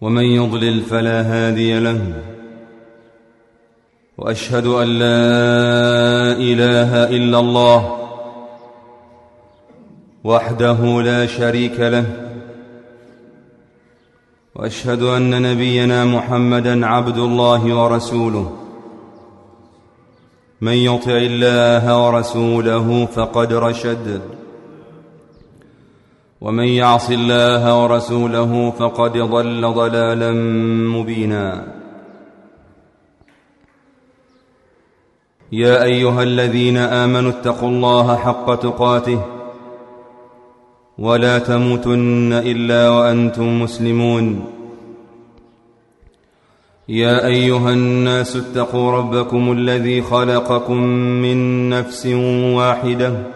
ومن يضلل فلا هادي له. وأشهد أن لا إله إلا الله وحده لا شريك له. وأشهد أن نبينا محمدا عبد الله ورسوله. من يطع الله ورسوله فقد رشد. ومن يعص الله ورسوله فقد ضل ضلالا مبينا. يا أيها الذين آمنوا اتقوا الله حق تقاته ولا تموتن إلا وأنتم مسلمون. يا أيها الناس اتقوا ربكم الذي خلقكم من نفس واحدة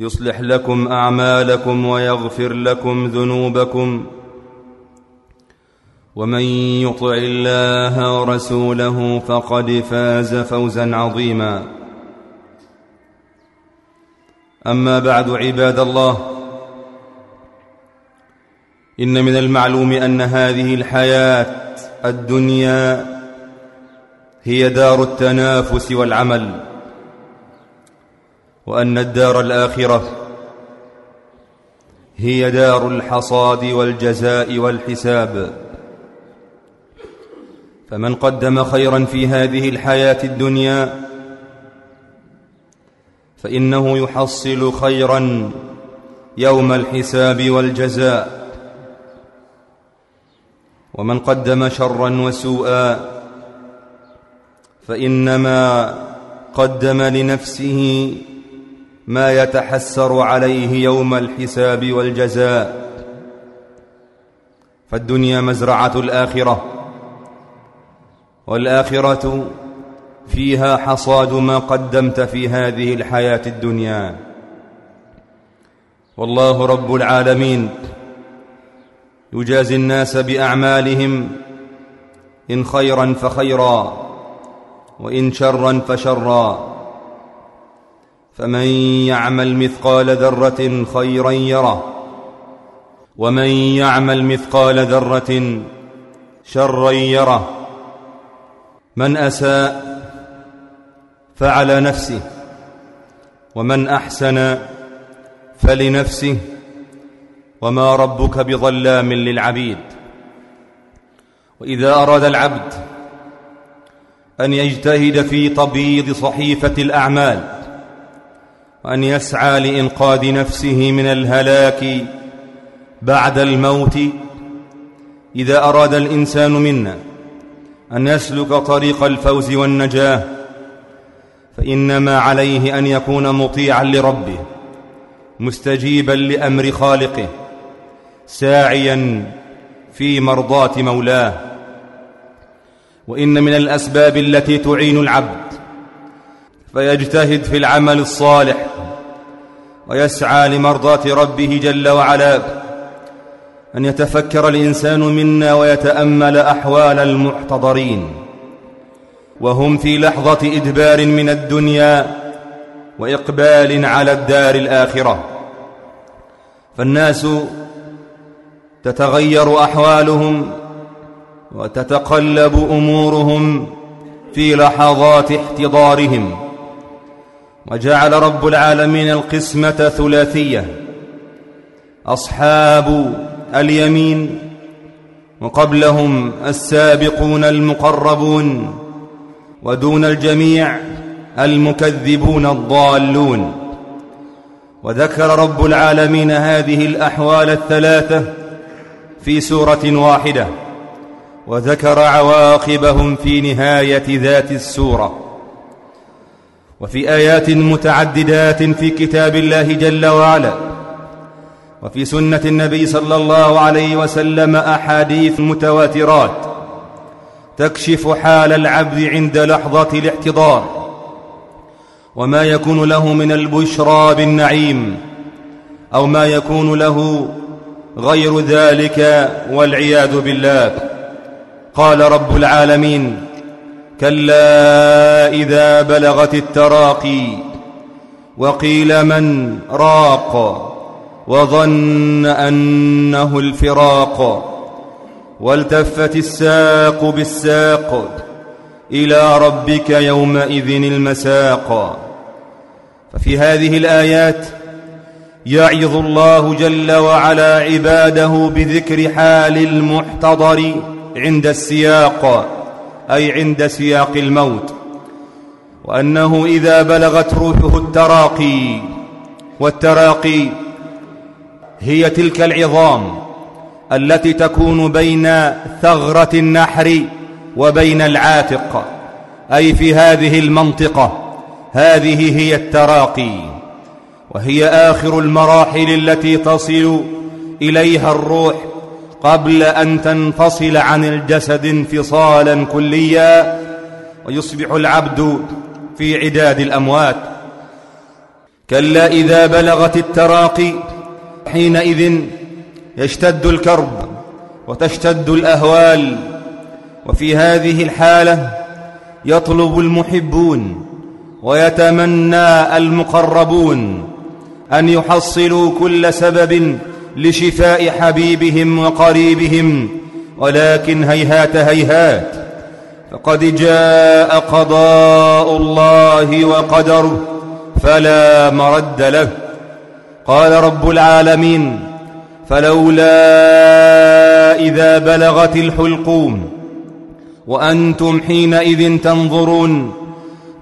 يصلح لكم أعمالكم ويغفر لكم ذنوبكم. ومن يطع الله ورسوله فقد فاز فوزا عظيما. أما بعد عباد الله إن من المعلوم أن هذه الحياة الدنيا هي دار التنافس والعمل. وأن الدار الآخرة هي دار الحصاد والجزاء والحساب. فمن قدم خيرا في هذه الحياة الدنيا فإنه يحصل خيرا يوم الحساب والجزاء. ومن قدم شرا وسوءا فإنما قدم لنفسه ما يتحسر عليه يوم الحساب والجزاء. فالدنيا مزرعة الآخرة والآخرة فيها حصاد ما قدمت في هذه الحياة الدنيا. والله رب العالمين يجازي الناس بأعمالهم إن خيرا فخيرا وإن شرا فشرا. فمن يعمل مثقال ذرة خيرا يره. ومن يعمل مثقال ذرة شرا يره. من أساء فعلى نفسه. ومن أحسن فلنفسه. وما ربك بظلام للعبيد. وإذا أراد العبد أن يجتهد في تبييض صحيفة الأعمال وأن يسعى لإنقاذ نفسه من الهلاك بعد الموت إذا أراد الإنسان منا أن يسلك طريق الفوز والنجاة فإنما عليه أن يكون مطيعا لربه مستجيبا لأمر خالقه ساعيا في مرضاة مولاه. وإن من الأسباب التي تعين العبد فيجتهد في العمل الصالح ويسعى لمرضاة ربه جل وعلا أن يتفكر الإنسان منا ويتأمل أحوال المحتضرين. وهم في لحظة إدبار من الدنيا وإقبال على الدار الآخرة. فالناس تتغير أحوالهم وتتقلب أمورهم في لحظات احتضارهم. وجعل رب العالمين القسمة ثلاثية. أصحاب اليمين وقبلهم السابقون المقربون ودون الجميع المكذبون الضالون. وذكر رب العالمين هذه الأحوال الثلاثة في سورة واحدة. وذكر عواقبهم في نهاية ذات السورة. وفي آيات متعددات في كتاب الله جل وعلا وفي سنة النبي صلى الله عليه وسلم أحاديث متواترات تكشف حال العبد عند لحظة الاحتضار وما يكون له من البشرى بالنعيم أو ما يكون له غير ذلك والعياذ بالله. قال رب العالمين كلا إذا بلغت التراقي وقيل من راق وظن أنه الفراق والتفت الساق بالساق إلى ربك يومئذ المساق ففي هذه الآيات يعظ الله جل وعلا عباده بذكر حال المحتضر عند السياق أي عند سياق الموت وأنه إذا بلغت روحه التراقي والتراقي هي تلك العظام التي تكون بين ثغرة النحر وبين العاتق أي في هذه المنطقة هذه هي التراقي وهي آخر المراحل التي تصل إليها الروح قبل أن تنفصل عن الجسد انفصالا كليا ويصبح العبد في عداد الأموات. كلا إذا بلغت التراقي حينئذ يشتد الكرب وتشتد الأهوال. وفي هذه الحالة يطلب المحبون ويتمنى المقربون أن يحصلوا كل سبب لشفاء حبيبهم وقريبهم ولكن هيهات هيهات. فقد جاء قضاء الله وقدره فلا مرد له. قال رب العالمين فلولا إذا بلغت الحلقوم وأنتم حينئذ تنظرون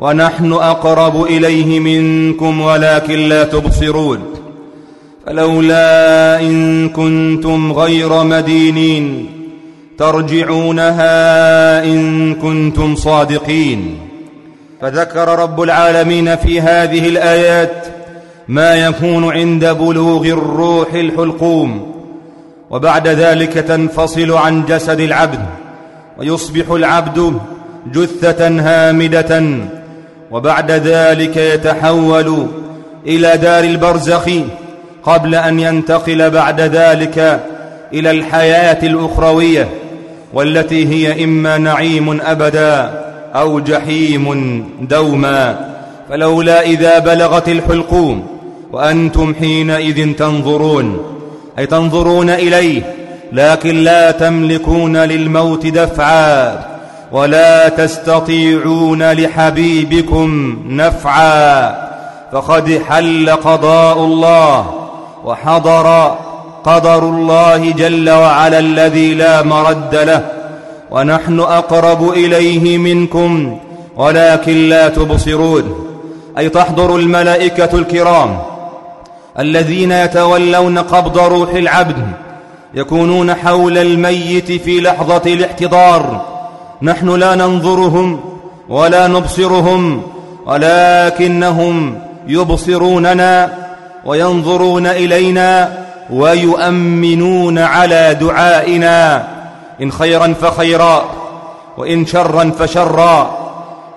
ونحن أقرب إليه منكم ولكن لا تبصرون. فلولا إن كنتم غير مدينين ترجعونها إن كنتم صادقين. فذكر رب العالمين في هذه الآيات ما يكون عند بلوغ الروح الحلقوم وبعد ذلك تنفصل عن جسد العبد ويصبح العبد جثة هامدة وبعد ذلك يتحول إلى دار البرزخ. قبل أن ينتقل بعد ذلك إلى الحياة الأخروية والتي هي إما نعيم أبدا أو جحيم دوما. فلولا إذا بلغت الحلقوم وأنتم حينئذ تنظرون أي تنظرون إليه لكن لا تملكون للموت دفعا ولا تستطيعون لحبيبكم نفعا. فقد حل قضاء الله وحضر قدر الله جل وعلا الذي لا مرد له ونحن أقرب إليه منكم ولكن لا تبصرون. أي تحضر الملائكة الكرام الذين يتولون قبض روح العبد يكونون حول الميت في لحظة الاحتضار. نحن لا ننظرهم ولا نبصرهم ولكنهم يبصروننا. وينظرون إلينا ويؤمنون على دعائنا. إن خيرا فخيرا وإن شرا فشرا.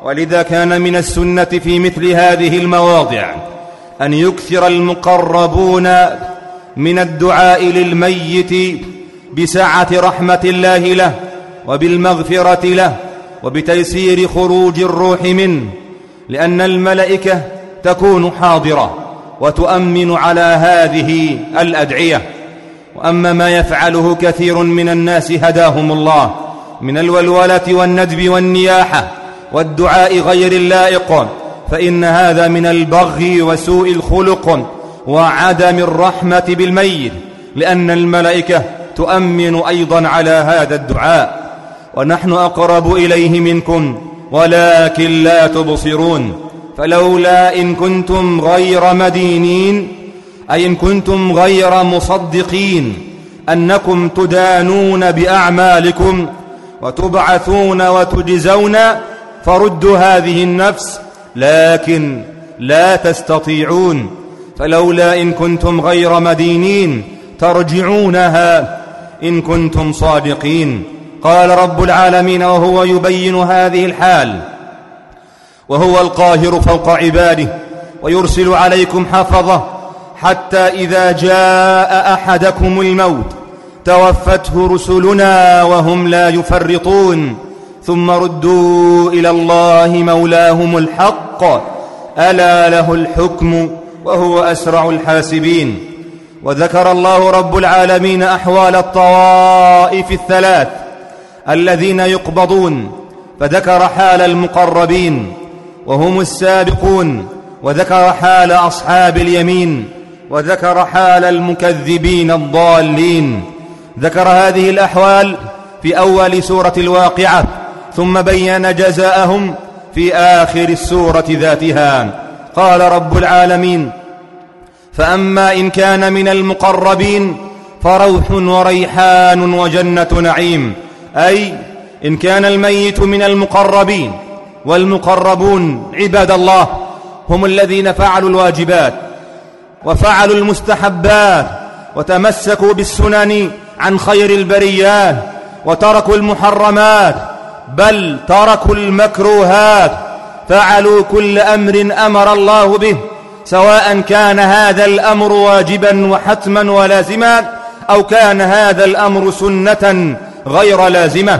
ولذا كان من السنة في مثل هذه المواضع أن يكثر المقربون من الدعاء للميت بسعة رحمة الله له وبالمغفرة له وبتيسير خروج الروح منه لأن الملائكة تكون حاضرة. وتؤمن على هذه الأدعية. وأما ما يفعله كثير من الناس هداهم الله من الولولة والندب والنياحة والدعاء غير اللائق فإن هذا من البغي وسوء الخلق وعدم الرحمة بالميت لأن الملائكة تؤمن أيضا على هذا الدعاء. ونحن أقرب إليه منكم ولكن لا تبصرون. فلولا إن كنتم غير مدينين أي إن كنتم غير مصدقين أنكم تدانون بأعمالكم وتبعثون وتجزون فردوا هذه النفس لكن لا تستطيعون. فلولا إن كنتم غير مدينين ترجعونها إن كنتم صادقين. قال رب العالمين وهو يبين هذه الحال. وهو القاهر فوق عباده ويرسل عليكم حفظه حتى إذا جاء أحدكم الموت توفته رسلنا وهم لا يفرطون. ثم ردوا إلى الله مولاهم الحق ألا له الحكم وهو أسرع الحاسبين. وذكر الله رب العالمين أحوال الطوائف الثلاث الذين يقبضون فذكر حال المقربين. وهم السابقون وذكر حال أصحاب اليمين وذكر حال المكذبين الضالين. ذكر هذه الأحوال في أول سورة الواقعة ثم بين جزاءهم في آخر السورة ذاتها. قال رب العالمين فأما إن كان من المقربين فروح وريحان وجنة نعيم. أي إن كان الميت من المقربين. والمقربون عباد الله هم الذين فعلوا الواجبات وفعلوا المستحبات وتمسكوا بالسنن عن خير البريات وتركوا المحرمات بل تركوا المكروهات. فعلوا كل أمر أمر الله به سواء كان هذا الأمر واجبا وحتما ولازما أو كان هذا الأمر سنة غير لازمة.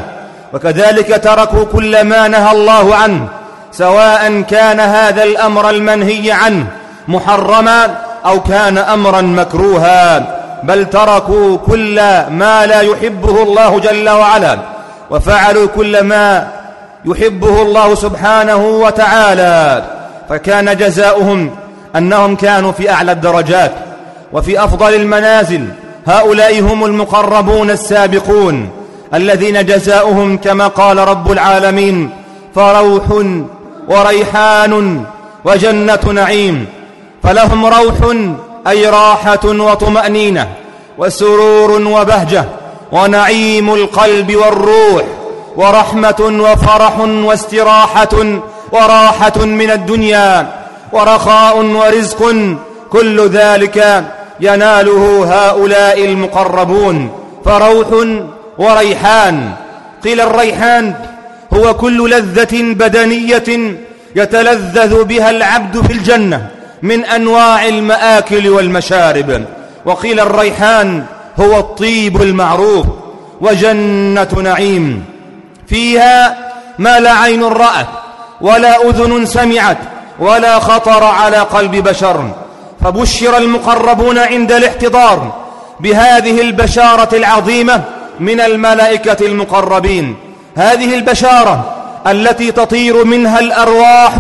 وكذلك تركوا كل ما نهى الله عنه سواء كان هذا الأمر المنهي عنه محرما أو كان أمرا مكروها بل تركوا كل ما لا يحبه الله جل وعلا وفعلوا كل ما يحبه الله سبحانه وتعالى فكان جزاؤهم أنهم كانوا في أعلى الدرجات وفي أفضل المنازل هؤلاء هم المقربون السابقون. الذين جزاؤهم كما قال رب العالمين فروح وريحان وجنة نعيم فلهم روح أي راحة وطمأنينة وسرور وبهجة ونعيم القلب والروح ورحمة وفرح واستراحة وراحة من الدنيا ورخاء ورزق كل ذلك يناله هؤلاء المقربون فروح وريحان. قيل الريحان هو كل لذة بدنية يتلذذ بها العبد في الجنة من أنواع المآكل والمشارب. وقيل الريحان هو الطيب المعروف وجنة نعيم. فيها ما لا عين رأت ولا أذن سمعت ولا خطر على قلب بشر. فبشر المقربون عند الاحتضار بهذه البشارة العظيمة من الملائكة المقربين. هذه البشارة التي تطير منها الأرواح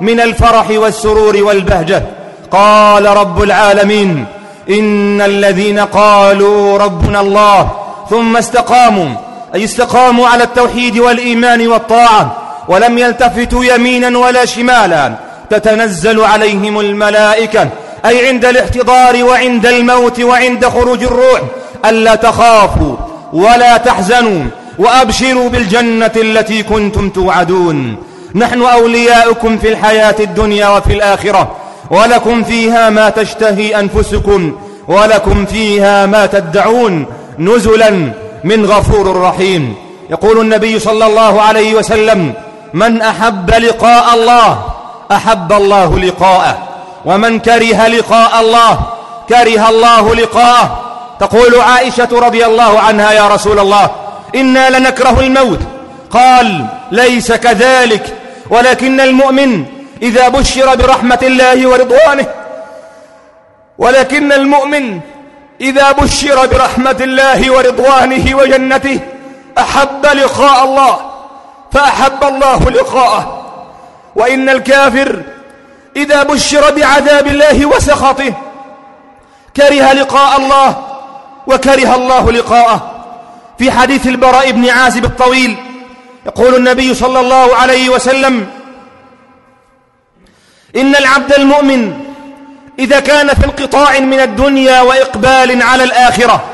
من الفرح والسرور والبهجة. قال رب العالمين إن الذين قالوا ربنا الله ثم استقاموا أي استقاموا على التوحيد والإيمان والطاعة ولم يلتفتوا يمينا ولا شمالا تتنزل عليهم الملائكة أي عند الاحتضار وعند الموت وعند خروج الروح ألا تخافوا. ولا تحزنوا وأبشروا بالجنة التي كنتم توعدون. نحن أولياؤكم في الحياة الدنيا وفي الآخرة ولكم فيها ما تشتهي أنفسكم ولكم فيها ما تدعون نزلا من غفور رحيم. يقول النبي صلى الله عليه وسلم من أحب لقاء الله أحب الله لقاءه ومن كره لقاء الله كره الله لقاءه تقول عائشة رضي الله عنها يا رسول الله إنا لنكره الموت. قال ليس كذلك ولكن المؤمن إذا بشر برحمة الله ورضوانه ولكن المؤمن إذا بشر برحمة الله ورضوانه وجنته أحب لقاء الله فأحب الله لقاءه. وإن الكافر إذا بشر بعذاب الله وسخطه كره لقاء الله وكره الله لقاءه. في حديث البراء بن عازب الطويل يقول النبي صلى الله عليه وسلم إن العبد المؤمن إذا كان في انقطاع من الدنيا وإقبال على الآخرة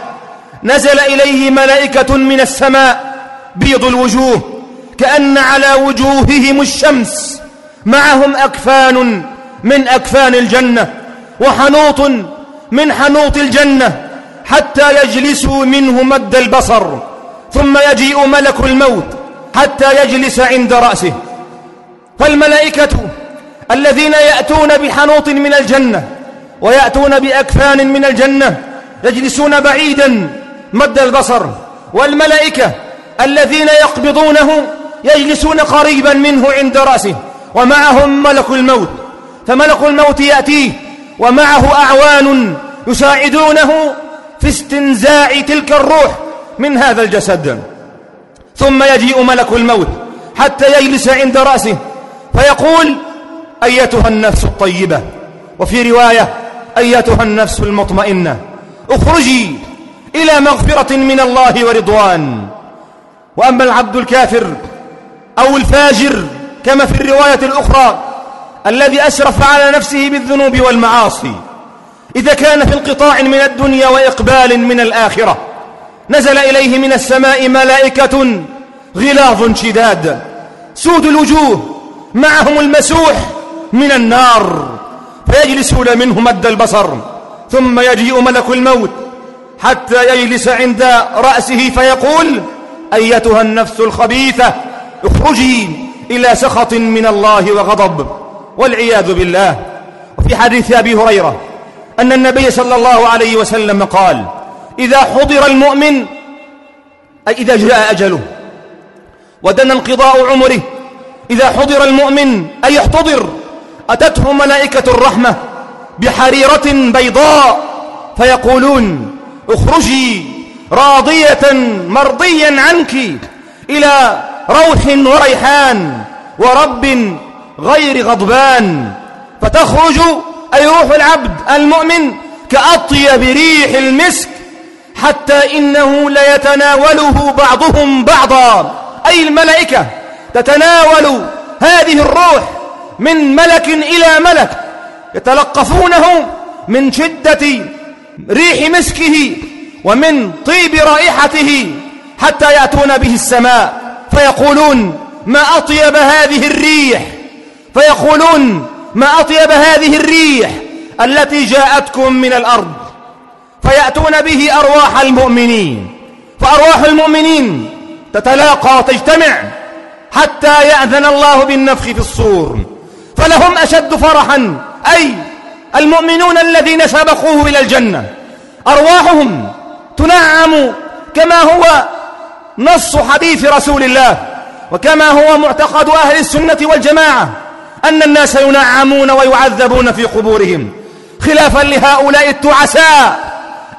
نزل إليه ملائكة من السماء بيض الوجوه كأن على وجوههم الشمس معهم أكفان من أكفان الجنة وحنوط من حنوط الجنة حتى يجلسوا منه مد البصر ثم يجيء ملك الموت حتى يجلس عند رأسه. فالملائكة الذين يأتون بحنوط من الجنة ويأتون بأكفان من الجنة يجلسون بعيدا مد البصر والملائكة الذين يقبضونه يجلسون قريبا منه عند رأسه ومعهم ملك الموت. فملك الموت يأتيه ومعه أعوان يساعدونه في استنزاع تلك الروح من هذا الجسد. ثم يجيء ملك الموت حتى يجلس عند رأسه فيقول أيتها النفس الطيبة. وفي رواية أيتها النفس المطمئنة. اخرجي إلى مغفرة من الله ورضوان. وأما العبد الكافر أو الفاجر كما في الرواية الأخرى الذي أسرف على نفسه بالذنوب والمعاصي إذا كان في انقطاع من الدنيا وإقبال من الآخرة. نزل إليه من السماء ملائكة غلاظ شداد. سود الوجوه معهم المسوح من النار. فيجلسون منه مد البصر. ثم يجيء ملك الموت. حتى يجلس عند رأسه فيقول أيتها النفس الخبيثة اخرجي إلى سخط من الله وغضب. والعياذ بالله. وفي حديث أبي هريرة أن النبي صلى الله عليه وسلم قال إذا حضر المؤمن أي إذا جاء أجله ودنا انقضاء عمره إذا حضر المؤمن أي احتضر أتته ملائكة الرحمة بحريرة بيضاء فيقولون اخرجي راضية مرضيا عنك إلى روح وريحان ورب غير غضبان فتخرج أي روح العبد المؤمن كأطيب ريح المسك حتى إنه ليتناوله بعضهم بعضا. أي الملائكة تتناول هذه الروح من ملك إلى ملك يتلقفونه من شدة ريح مسكه ومن طيب رائحته حتى يأتون به السماء. فيقولون ما أطيب هذه الريح؟ فيقولون ما أطيب هذه الريح التي جاءتكم من الأرض فيأتون به أرواح المؤمنين فأرواح المؤمنين تتلاقى وتجتمع حتى يأذن الله بالنفخ في الصور فلهم أشد فرحا أي المؤمنون الذين سبقوه إلى الجنة أرواحهم تنعم كما هو نص حديث رسول الله وكما هو معتقد أهل السنة والجماعة. أن الناس ينعمون ويعذبون في قبورهم. خلافا لهؤلاء التعساء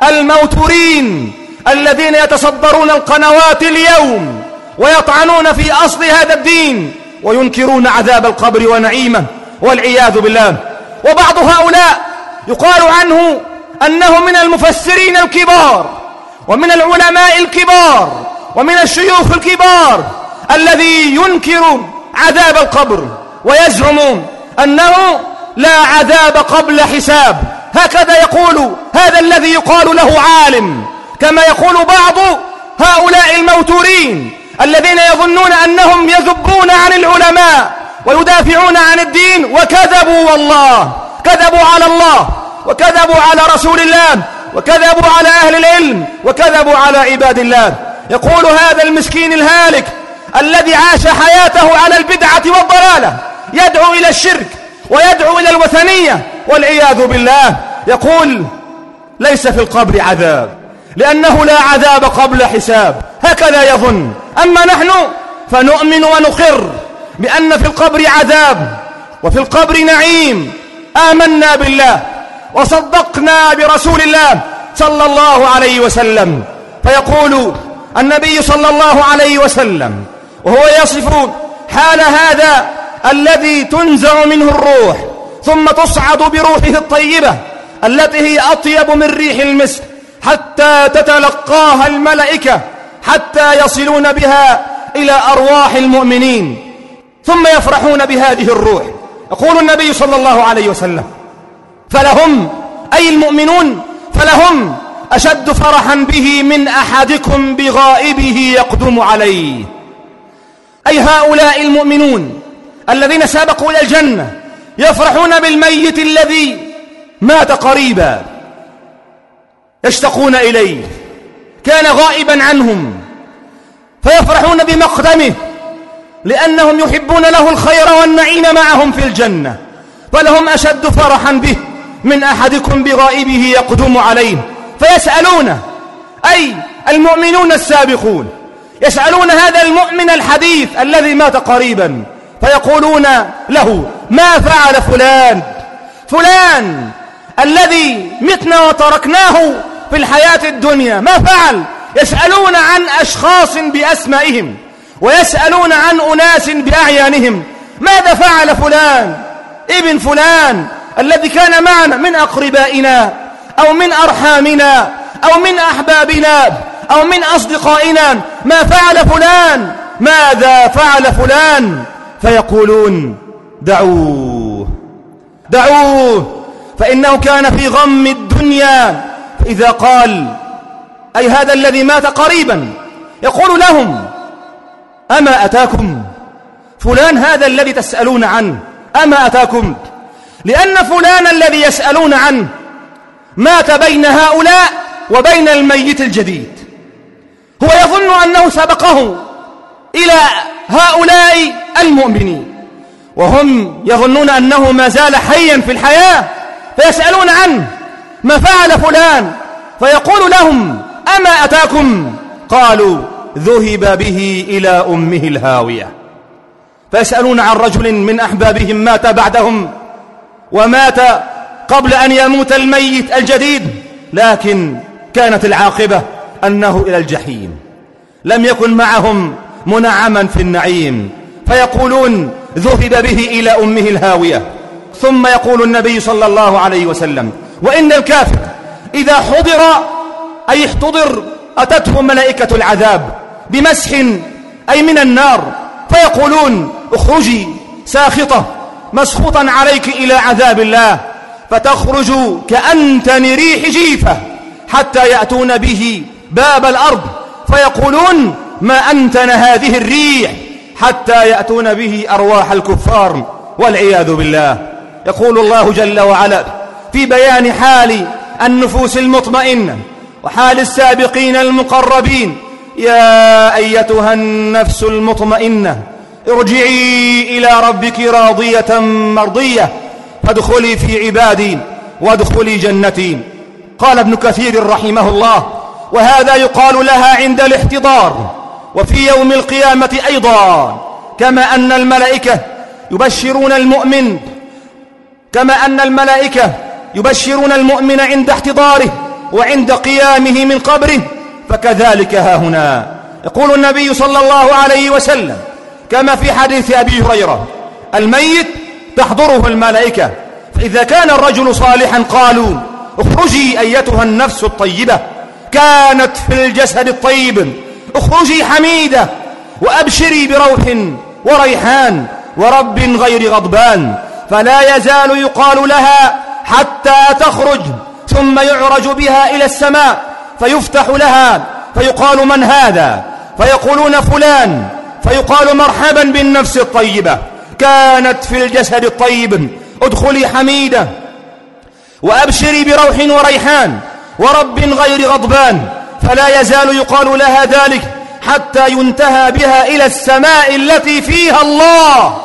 الموتورين الذين يتصدرون القنوات اليوم ويطعنون في أصل هذا الدين وينكرون عذاب القبر ونعيمه والعياذ بالله. وبعض هؤلاء يقال عنه أنه من المفسرين الكبار ومن العلماء الكبار ومن الشيوخ الكبار الذي ينكر عذاب القبر. ويزعم أنه لا عذاب قبل حساب. هكذا يقول هذا الذي يقال له عالم كما يقول بعض هؤلاء الموتورين الذين يظنون أنهم يذبون عن العلماء ويدافعون عن الدين وكذبوا والله كذبوا على الله وكذبوا على رسول الله وكذبوا على أهل العلم وكذبوا على عباد الله. يقول هذا المسكين الهالك الذي عاش حياته على البدعة والضلالة يدعو إلى الشرك ويدعو إلى الوثنية والعياذ بالله. يقول ليس في القبر عذاب لأنه لا عذاب قبل حساب. هكذا يظن. أما نحن فنؤمن ونقر بأن في القبر عذاب وفي القبر نعيم. آمنا بالله وصدقنا برسول الله صلى الله عليه وسلم. فيقول النبي صلى الله عليه وسلم وهو يصف حال هذا الذي تنزع منه الروح ثم تصعد بروحه الطيبة التي هي أطيب من ريح المسك حتى تتلقاها الملائكة حتى يصلون بها إلى أرواح المؤمنين. ثم يفرحون بهذه الروح. يقول النبي صلى الله عليه وسلم فلهم أي المؤمنون فلهم أشد فرحا به من أحدكم بغائبه يقدم عليه. أي هؤلاء المؤمنون الذين سابقوا إلى الجنة يفرحون بالميت الذي مات قريبا يشتقون إليه كان غائبا عنهم فيفرحون بمقدمه لأنهم يحبون له الخير والنعيم معهم في الجنة فلهم أشد فرحا به من أحدكم بغائبه يقدم عليه فيسألونه أي المؤمنون السابقون يسألون هذا المؤمن الحديث الذي مات قريبا فيقولون له ما فعل فلان؟ فلان الذي متنا وتركناه في الحياة الدنيا ما فعل؟ يسألون عن أشخاص بأسمائهم ويسألون عن أناس بأعيانهم ماذا فعل فلان؟ ابن فلان الذي كان معنا من أقربائنا أو من أرحامنا أو من أحبابنا أو من أصدقائنا ما فعل فلان؟ ماذا فعل فلان؟ فيقولون دعوه. دعوه. فإنه كان في غم الدنيا. فإذا قال أي هذا الذي مات قريبا يقول لهم أما أتاكم؟ فلان هذا الذي تسألون عنه أما أتاكم؟ لأن فلان الذي يسألون عنه مات بين هؤلاء وبين الميت الجديد. هو يظن أنه سبقه. إلى هؤلاء المؤمنين. وهم يظنون أنه ما زال حيا في الحياة فيسألون عنه ما فعل فلان؟ فيقول لهم أما أتاكم؟ قالوا ذهب به إلى أمه الهاوية. فيسألون عن رجل من أحبابهم مات بعدهم ومات قبل أن يموت الميت الجديد لكن كانت العاقبة أنه إلى الجحيم. لم يكن معهم منعما في النعيم. فيقولون ذهب به إلى أمه الهاوية. ثم يقول النبي صلى الله عليه وسلم وإن الكافر إذا حضر أي احتضر أتته ملائكة العذاب بمسح أي من النار. فيقولون اخرجي ساخطة مسخوطا عليك إلى عذاب الله. فتخرج كأنتن ريح جيفة حتى يأتون به باب الأرض. فيقولون ما أنتن هذه الريح حتى يأتون به أرواح الكفار والعياذ بالله. يقول الله جل وعلا في بيان حال النفوس المطمئنة وحال السابقين المقربين يا أيتها النفس المطمئنة ارجعي إلى ربك راضية مرضية فادخلي في عبادي وادخلي جنتي. قال ابن كثير رحمه الله وهذا يقال لها عند الاحتضار. وفي يوم القيامة أيضا كما أن الملائكة يبشرون المؤمن كما أن الملائكة يبشرون المؤمن عند احتضاره وعند قيامه من قبره فكذلك ها هنا. يقول النبي صلى الله عليه وسلم كما في حديث أبي هريرة الميت تحضره الملائكة فإذا كان الرجل صالحا قالوا اخرجي أيتها النفس الطيبة كانت في الجسد الطيب اخرجي حميدة وأبشري بروح وريحان ورب غير غضبان فلا يزال يقال لها حتى تخرج ثم يعرج بها إلى السماء فيفتح لها فيقال من هذا؟ فيقولون فلان فيقال مرحبا بالنفس الطيبة كانت في الجسد الطيب ادخلي حميدة وأبشري بروح وريحان ورب غير غضبان. فلا يزال يقال لها ذلك حتى ينتهى بها إلى السماء التي فيها الله.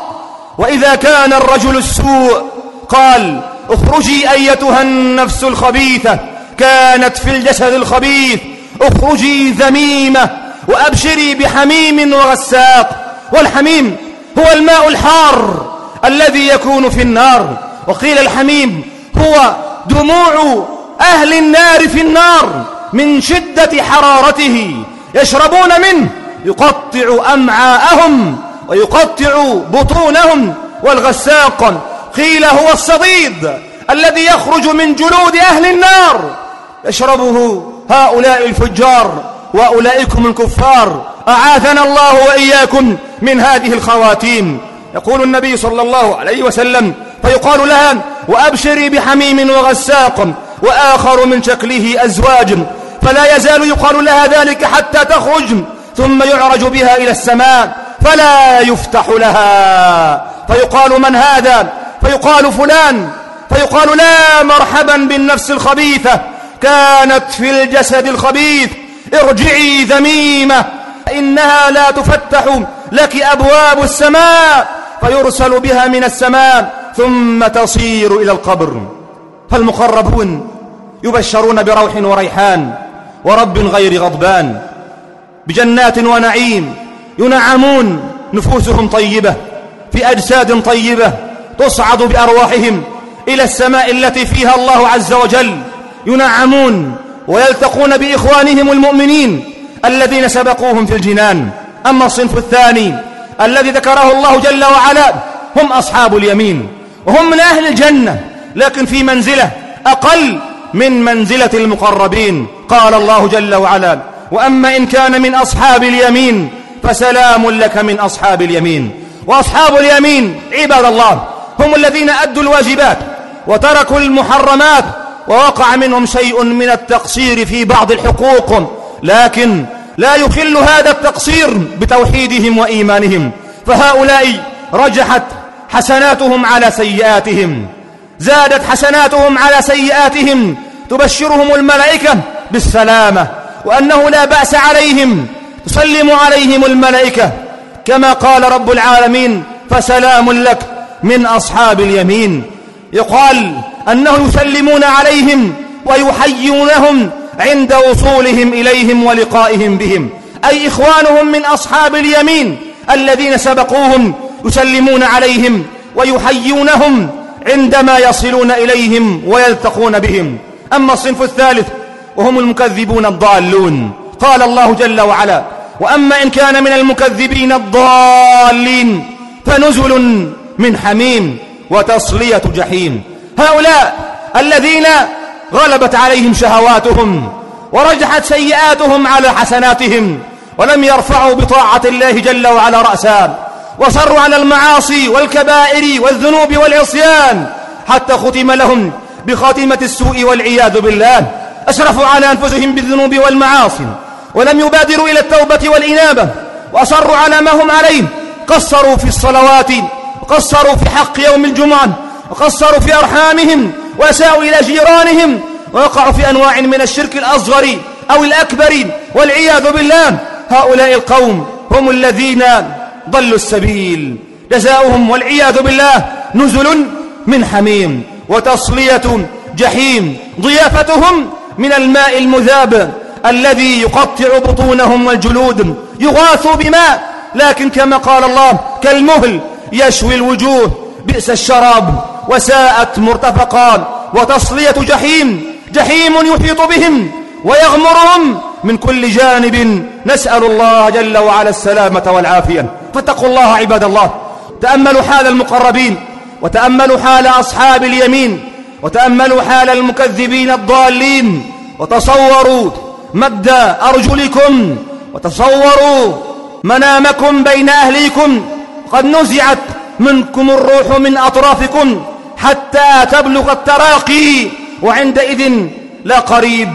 وإذا كان الرجل السوء قال اخرجي أيتها النفس الخبيثة كانت في الجسد الخبيث اخرجي ذميمة وأبشري بحميم وغساق. والحميم هو الماء الحار الذي يكون في النار. وقيل الحميم هو دموع أهل النار في النار. من شدة حرارته يشربون منه يقطع أمعاءهم ويقطع بطونهم. والغساق قيل هو الصديد الذي يخرج من جلود أهل النار. يشربه هؤلاء الفجار وأولئكم الكفار. أعاذنا الله وإياكم من هذه الخواتيم. يقول النبي صلى الله عليه وسلم فيقال لها وأبشري بحميم وغساق وآخر من شكله أزواج. فلا يزال يقال لها ذلك حتى تخرج ثم يعرج بها إلى السماء فلا يفتح لها. فيقال من هذا؟ فيقال فلان. فيقال لا مرحبا بالنفس الخبيثة. كانت في الجسد الخبيث. ارجعي ذميمة. إنها لا تفتح لك أبواب السماء. فيرسل بها من السماء ثم تصير إلى القبر. فالمقربون يبشرون بروح وريحان. ورب غير غضبان بجنات ونعيم ينعمون نفوسهم طيبة في أجساد طيبة تصعد بأرواحهم إلى السماء التي فيها الله عز وجل ينعمون ويلتقون بإخوانهم المؤمنين الذين سبقوهم في الجنان. أما الصنف الثاني الذي ذكره الله جل وعلا هم أصحاب اليمين وهم من أهل الجنة لكن في منزلة أقل من منزلة المقربين قال الله جل وعلا وأما إن كان من أصحاب اليمين فسلام لك من أصحاب اليمين. وأصحاب اليمين عباد الله هم الذين أدوا الواجبات وتركوا المحرمات ووقع منهم شيء من التقصير في بعض الحقوق لكن لا يخل هذا التقصير بتوحيدهم وإيمانهم. فهؤلاء رجحت حسناتهم على سيئاتهم زادت حسناتهم على سيئاتهم تبشرهم الملائكة بالسلامة وأنه لا بأس عليهم تسلم عليهم الملائكة. كما قال رب العالمين فسلام لك من أصحاب اليمين. يقال أنه يسلمون عليهم ويحيونهم عند وصولهم إليهم ولقائهم بهم. أي إخوانهم من أصحاب اليمين الذين سبقوهم يسلمون عليهم ويحيونهم عندما يصلون إليهم ويلتقون بهم. أما الصنف الثالث وهم المكذبون الضالون. قال الله جل وعلا وأما إن كان من المكذبين الضالين فنزل من حميم وتصلية جحيم. هؤلاء الذين غلبت عليهم شهواتهم ورجحت سيئاتهم على حسناتهم ولم يرفعوا بطاعة الله جل وعلا رأسا وصروا على المعاصي والكبائر والذنوب والعصيان حتى ختم لهم بخاتمة السوء والعياذ بالله أسرفوا على أنفسهم بالذنوب والمعاصي ولم يبادروا إلى التوبة والإنابة وأصروا على ما هم عليه قصروا في الصلوات وقصروا في حق يوم الجمعة وقصروا في أرحامهم وأساءوا إلى جيرانهم ووقعوا في أنواع من الشرك الأصغر أو الأكبر والعياذ بالله. هؤلاء القوم هم الذين ضلوا السبيل جزاؤهم والعياذ بالله نزل من حميم. وتصلية جحيم ضيافتهم من الماء المذاب الذي يقطع بطونهم والجلود يغاثوا بماء لكن كما قال الله كالمهل يشوي الوجوه بئس الشراب وساءت مرتفقا. وتصلية جحيم جحيم يحيط بهم ويغمرهم من كل جانب. نسأل الله جل وعلا السلامة والعافية. فاتقوا الله عباد الله. تأملوا حال المقربين. وتأملوا حال أصحاب اليمين وتأملوا حال المكذبين الضالين وتصوروا مد أرجلكم وتصوروا منامكم بين أهليكم قد نزعت منكم الروح من أطرافكم حتى تبلغ التراقي وعندئذ لا قريب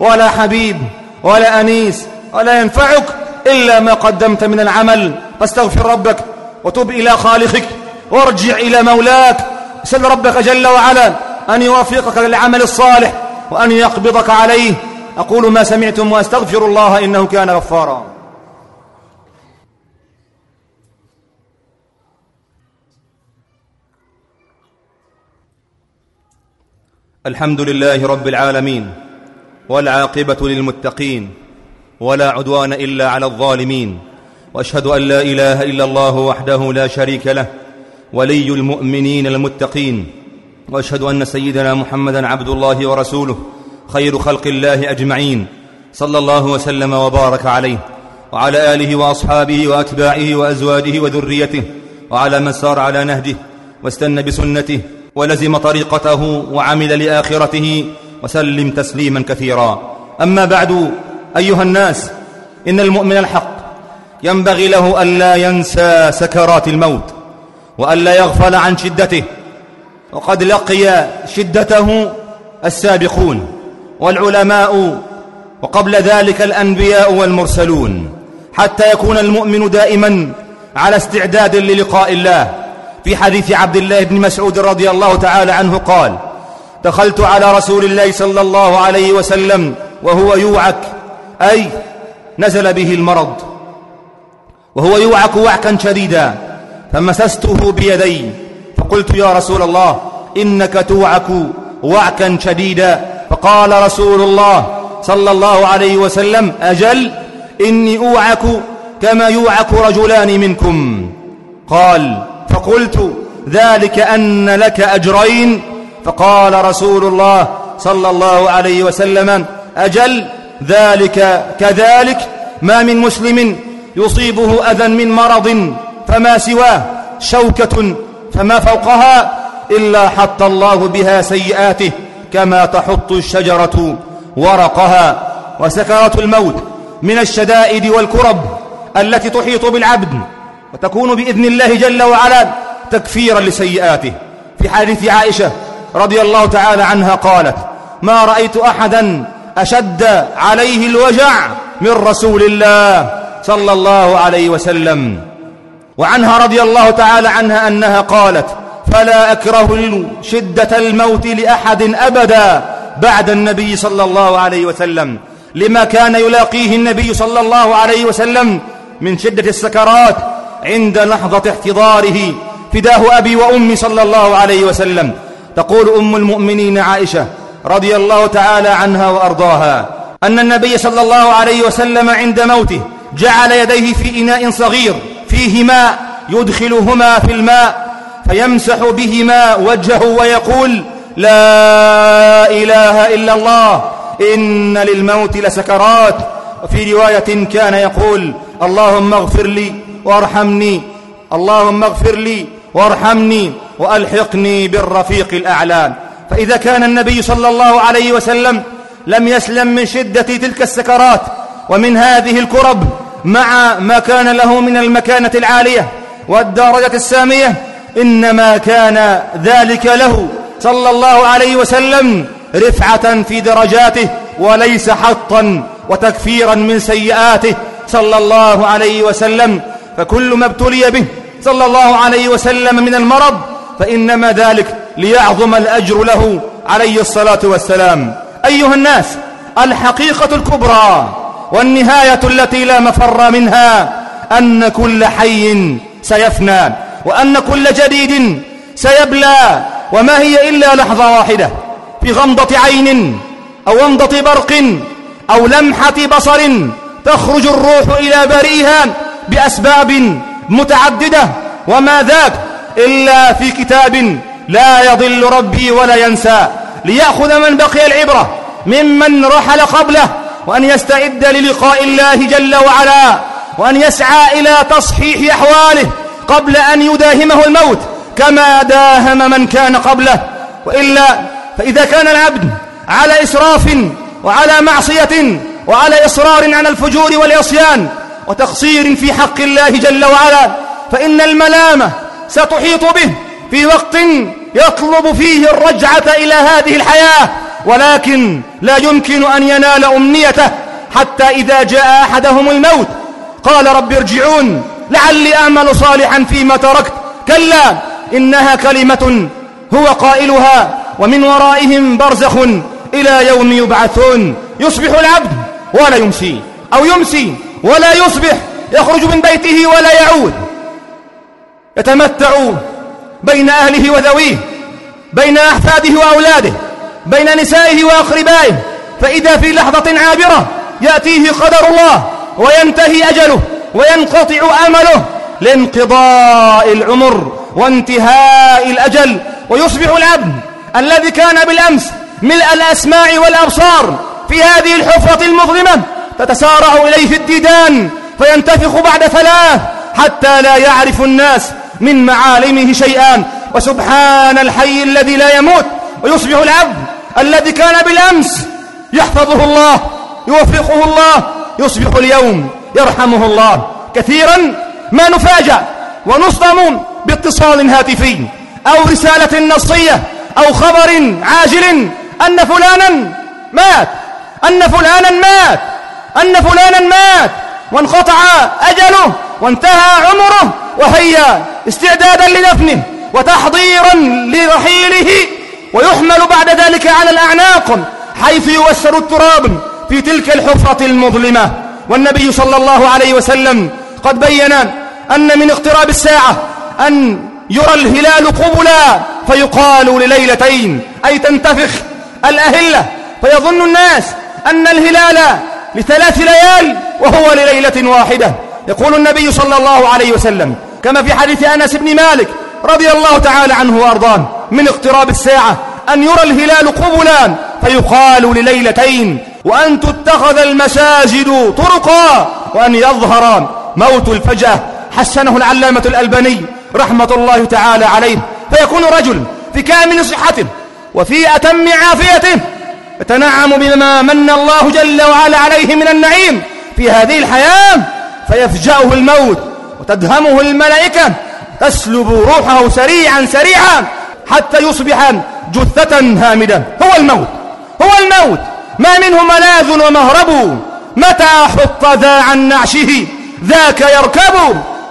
ولا حبيب ولا أنيس ولا ينفعك إلا ما قدمت من العمل. فاستغفر ربك وتب إلى خالقك. وارجع إلى مولاك. سل ربك جل وعلا أن يوفقك للعمل الصالح وأن يقبضك عليه. أقول ما سمعتم وأستغفر الله إنه كان غفارا. الحمد لله رب العالمين والعاقبة للمتقين ولا عدوان إلا على الظالمين. وأشهد أن لا إله إلا الله وحده لا شريك له ولي المؤمنين المتقين. وأشهد أن سيدنا محمدا عبد الله ورسوله خير خلق الله أجمعين. صلى الله وسلم وبارك عليه. وعلى آله وأصحابه وأتباعه وأزواجه وذريته. وعلى من سار على نهجه واستنى بسنته ولزم طريقته وعمل لآخرته وسلم تسليما كثيرا. أما بعد أيها الناس إن المؤمن الحق ينبغي له ألا ينسى سكرات الموت. وألا يغفل عن شدته. وقد لقي شدته السابقون والعلماء وقبل ذلك الأنبياء والمرسلون حتى يكون المؤمن دائما على استعداد للقاء الله. في حديث عبد الله بن مسعود رضي الله تعالى عنه قال دخلت على رسول الله صلى الله عليه وسلم وهو يوعك. أي نزل به المرض. وهو يوعك وعكا شديدا. فمسسته بيدي. فقلت يا رسول الله إنك توعك وعكا شديدا. فقال رسول الله صلى الله عليه وسلم أجل إني أوعك كما يوعك رجلان منكم. قال فقلت ذلك أن لك أجرين. فقال رسول الله صلى الله عليه وسلم أجل ذلك كذلك. ما من مسلم يصيبه أذى من مرض فما سواه شوكة فما فوقها إلا حط الله بها سيئاته كما تحط الشجرة ورقها. وسكرات الموت من الشدائد والكرب التي تحيط بالعبد وتكون بإذن الله جل وعلا تكفيرا لسيئاته. في حديث عائشة رضي الله تعالى عنها قالت ما رأيت أحدا أشد عليه الوجع من رسول الله صلى الله عليه وسلم. وعنها رضي الله تعالى عنها أنها قالت فلا أكره شدة الموت لأحد أبدا بعد النبي صلى الله عليه وسلم. لما كان يلاقيه النبي صلى الله عليه وسلم من شدة السكرات عند لحظة احتضاره فداه أبي وأمي صلى الله عليه وسلم. تقول أم المؤمنين عائشة رضي الله تعالى عنها وأرضاها أن النبي صلى الله عليه وسلم عند موته جعل يديه في إناء صغير فيه ماء يدخلهما في الماء فيمسح بهما وجهه ويقول لا إله إلا الله إن للموت لسكرات. وفي رواية كان يقول اللهم اغفر لي وارحمني اللهم اغفر لي وارحمني وألحقني بالرفيق الأعلى. فإذا كان النبي صلى الله عليه وسلم لم يسلم من شدة تلك السكرات ومن هذه الكرب مع ما كان له من المكانة العالية والدرجة السامية إنما كان ذلك له صلى الله عليه وسلم رفعة في درجاته وليس حطا وتكفيرا من سيئاته صلى الله عليه وسلم. فكل ما ابتلي به صلى الله عليه وسلم من المرض فإنما ذلك ليعظم الأجر له عليه الصلاة والسلام. أيها الناس الحقيقة الكبرى والنهاية التي لا مفر منها أن كل حي سيفنى وأن كل جديد سيبلى وما هي إلا لحظة واحدة في غمضة عين أو ومضة برق أو لمحة بصر تخرج الروح إلى بريها بأسباب متعددة وما ذاك إلا في كتاب لا يضل ربي ولا ينسى ليأخذ من بقي العبرة ممن رحل قبله وأن يستعد للقاء الله جل وعلا وأن يسعى إلى تصحيح أحواله قبل أن يداهمه الموت كما داهم من كان قبله. وإلا فإذا كان العبد على إسراف وعلى معصية وعلى إصرار على الفجور والعصيان وتقصير في حق الله جل وعلا فإن الملامة ستحيط به في وقت يطلب فيه الرجعة إلى هذه الحياة. ولكن لا يمكن أن ينال أمنيته حتى إذا جاء أحدهم الموت. قال رب ارجعون لعلي أعمل صالحا فيما تركت. كلا إنها كلمة هو قائلها ومن ورائهم برزخ إلى يوم يبعثون. يصبح العبد ولا يمسي أو يمسي ولا يصبح يخرج من بيته ولا يعود. يتمتع بين أهله وذويه بين أحفاده وأولاده. بين نسائه وأقربائه فإذا في لحظة عابرة يأتيه قدر الله وينتهي أجله وينقطع أمله لانقضاء العمر وانتهاء الأجل. ويصبح العبد الذي كان بالأمس ملء الأسماع والأبصار في هذه الحفرة المظلمة تتسارع إليه الديدان فينتفخ بعد ثلاث حتى لا يعرف الناس من معالمه شيئا. وسبحان الحي الذي لا يموت. ويصبح العبد الذي كان بالأمس يحفظه الله يوفقه الله يصبح اليوم يرحمه الله. كثيرا ما نفاجأ ونصدم باتصال هاتفي أو رسالة نصية أو خبر عاجل أن فلانا مات أن فلانا مات أن فلانا مات. وانقطع أجله وانتهى عمره وهيا استعدادا لدفنه وتحضيرا لرحيله. ويحمل بعد ذلك على الأعناق حيث يوسر التراب في تلك الحفرة المظلمة. والنبي صلى الله عليه وسلم قد بين أن من اقتراب الساعة أن يرى الهلال قبلا فيقال لليلتين أي تنتفخ الأهلة. فيظن الناس أن الهلال لثلاث ليال وهو لليلة واحدة. يقول النبي صلى الله عليه وسلم كما في حديث أنس بن مالك رضي الله تعالى عنه وأرضاه من اقتراب الساعة أن يرى الهلال قبلا فيقال لليلتين وأن تتخذ المساجد طرقا وأن يظهر موت الفجأة حسنه العلامة الألباني رحمة الله تعالى عليه. فيكون رجل في كامل صحته وفي أتم عافيته يتنعم بما من الله جل وعلا عليه من النعيم في هذه الحياة فيفجأه الموت وتدهمه الملائكة تسلب روحه سريعا سريعا حتى يصبح جثة هامدة. هو الموت هو الموت. ما منه ملاذ ومهرب. متى حط ذا عن نعشه ذاك يركب.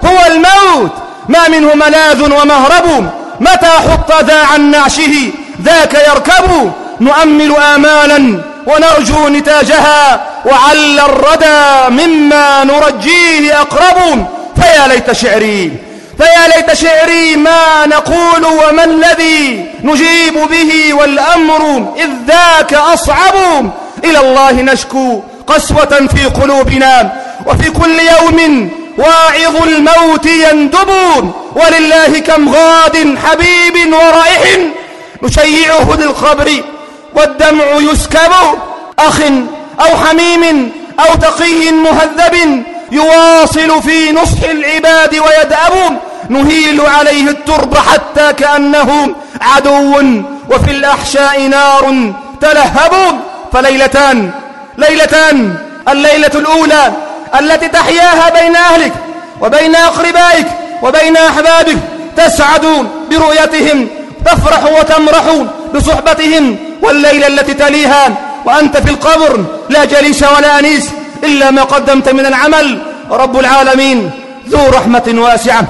هو الموت. ما منه ملاذ ومهرب. متى حط ذا عن نعشه ذاك يركب. نؤمل آمالا ونرجو نتاجها. وعل الردى مما نرجيه أقرب. فيا ليت شعري فيا ليت شعري ما نقول وما الذي نجيب به والأمر إذ ذاك أصعب. إلى الله نشكو قسوة في قلوبنا وفي كل يوم واعظ الموت يندب. ولله كم غاد حبيب ورائح نشيعه للقبر والدمع يسكب. أخ أو حميم أو تقي مهذب يواصل في نصح العباد ويدأب. نهيل عليه الترب حتى كأنه عدو وفي الأحشاء نار تلهب فليلتان ليلتان الليلة الأولى التي تحياها بين أهلك وبين أقربائك وبين أحبابك تسعد برؤيتهم تفرح وتمرح بصحبتهم والليلة التي تليها وأنت في القبر لا جليس ولا أنيس إلا ما قدمت من العمل. رب العالمين ذو رحمة واسعة.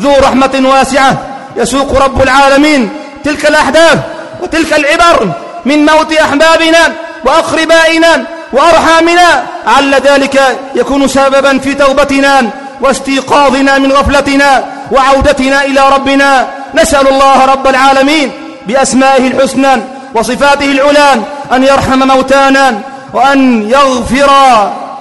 ذو رحمة واسعة يسوق رب العالمين تلك الأحداث وتلك العبر من موت أحبابنا وأقربائنا وأرحامنا. عل ذلك يكون سببا في توبتنا واستيقاظنا من غفلتنا وعودتنا إلى ربنا. نسأل الله رب العالمين بأسمائه الحسنى وصفاته العلى أن يرحم موتانا وأن يغفر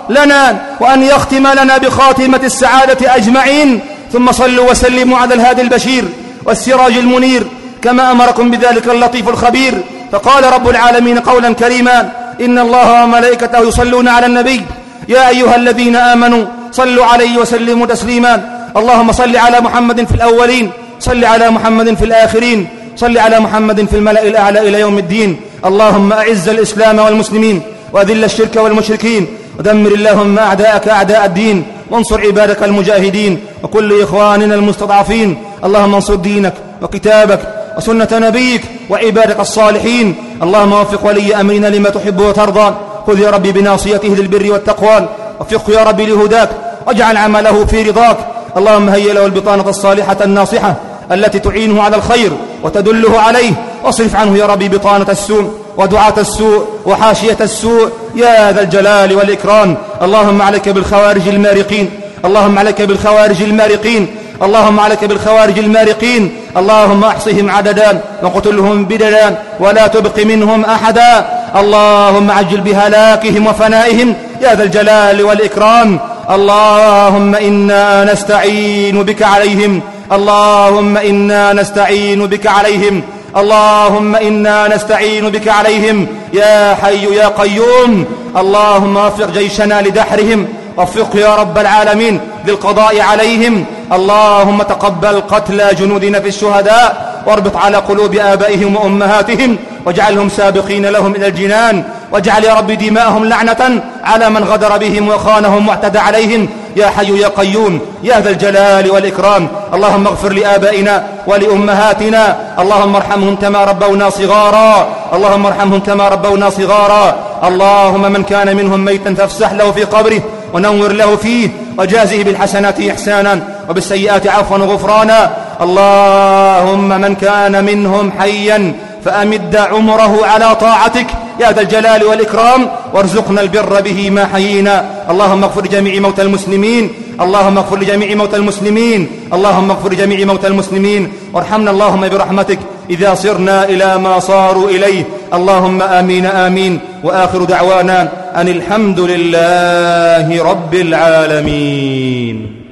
لنا وأن يختم لنا بخاتمة السعادة أجمعين. ثم صلوا وسلموا على الهادي البشير والسراج المنير كما أمركم بذلك اللطيف الخبير. فقال رب العالمين قولا كريما إن الله وملائكته يصلون على النبي. يا أيها الذين آمنوا صلوا عليه وسلموا تسليما. اللهم صل على محمد في الأولين صل على محمد في الآخرين صل على محمد في الملأ الأعلى إلى يوم الدين. اللهم أعز الإسلام والمسلمين وأذل الشرك والمشركين. ودمر اللهم أعداءك أعداء الدين. وانصر عبادك المجاهدين. وكل إخواننا المستضعفين اللهم انصر دينك وكتابك وسنة نبيك وعبادك الصالحين اللهم وفق ولي أمرنا لما تحب وترضى. خذ يا ربي بناصيته للبر والتقوى وفقه يا ربي لهداك واجعل عمله في رضاك. اللهم هيئ له البطانة الصالحة الناصحة التي تعينه على الخير وتدله عليه. واصرف عنه يا ربي بطانة السوء ودعاة السوء وحاشية السوء. يا ذا الجلال والإكرام اللهم عليك بالخوارج المارقين. اللهم عليك بالخوارج المارقين. اللهم عليك بالخوارج المارقين. اللهم احصهم عددا وقتلهم بددا ولا تبق منهم أحدا. اللهم عجل بهلاكهم وفنائهم. يا ذا الجلال والإكرام. اللهم إنا نستعين بك عليهم. اللهم إنا نستعين بك عليهم. اللهم إنا نستعين بك عليهم. يا حي يا قيوم. اللهم وفق جيشنا لدحرهم. وفق يا رب العالمين للقضاء عليهم. اللهم تقبل قتلى جنودنا في الشهداء واربط على قلوب آبائهم وأمهاتهم واجعلهم سابقين لهم إلى الجنان. واجعل يا رب دماءهم لعنة على من غدر بهم وخانهم واعتدى عليهم. يا حي يا قيوم يا ذا الجلال والإكرام. اللهم اغفر لآبائنا ولأمهاتنا. اللهم ارحمهم كما ربونا صغارا. اللهم ارحمهم كما ربونا صغارا. اللهم من كان منهم ميتا فافسح له في قبره. ونور له فيه وجازه بالحسنات إحسانا وبالسيئات عفوا وغفرانا اللهم من كان منهم حيا فأمد عمره على طاعتك. يا ذا الجلال والإكرام وارزقنا البر به ما حيينا. اللهم اغفر لجميع موتى المسلمين. اللهم اغفر لجميع موتى المسلمين. اللهم اغفر لجميع موتى المسلمين. وارحمنا اللهم برحمتك إذا صرنا إلى ما صاروا إليه. اللهم آمين آمين. وآخر دعوانا أن الحمد لله رب العالمين.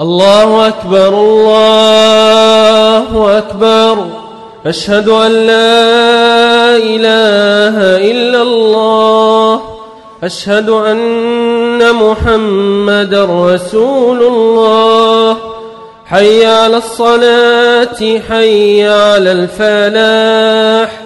الله أكبر الله أكبر. أشهد أن لا إله إلا الله. أشهد أن محمد رسول الله. حي على الصلاة حي على الفلاح.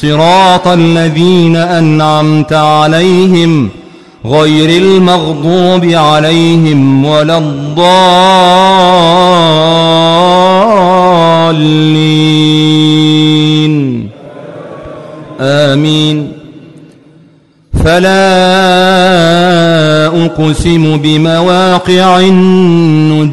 صراط الذين أنعمت عليهم غير المغضوب عليهم ولا الضالين. آمين. فلا أقسم بمواقع النجوم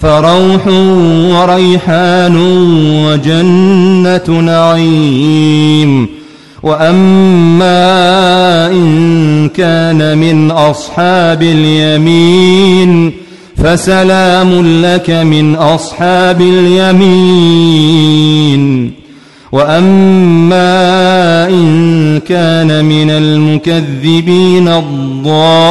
فروح وريحان وجنة نعيم. وأما إن كان من أصحاب اليمين فسلام لك من أصحاب اليمين. وأما إن كان من المكذبين الضالين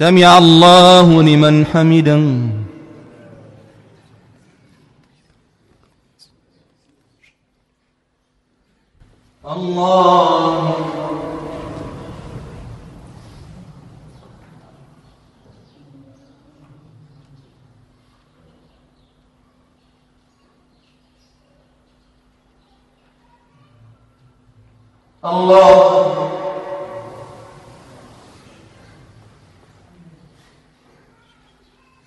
سمع الله لمن حمدا الله. الله.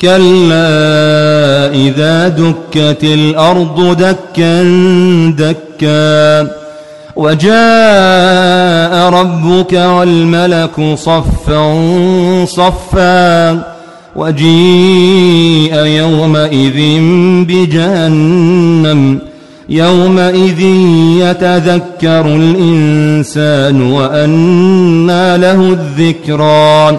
كلا إذا دكت الأرض دكا دكا وجاء ربك والملك صفا صفا وجيء يومئذ بجهنم يومئذ يتذكر الإنسان وأنى له الذكرى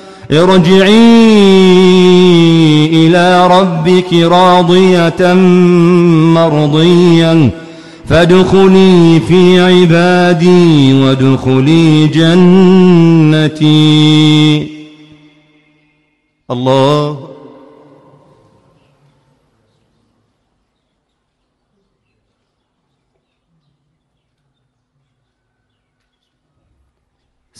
ارجعي إلى ربك راضية مرضية فادخلي في عبادي وادخلي جنتي. الله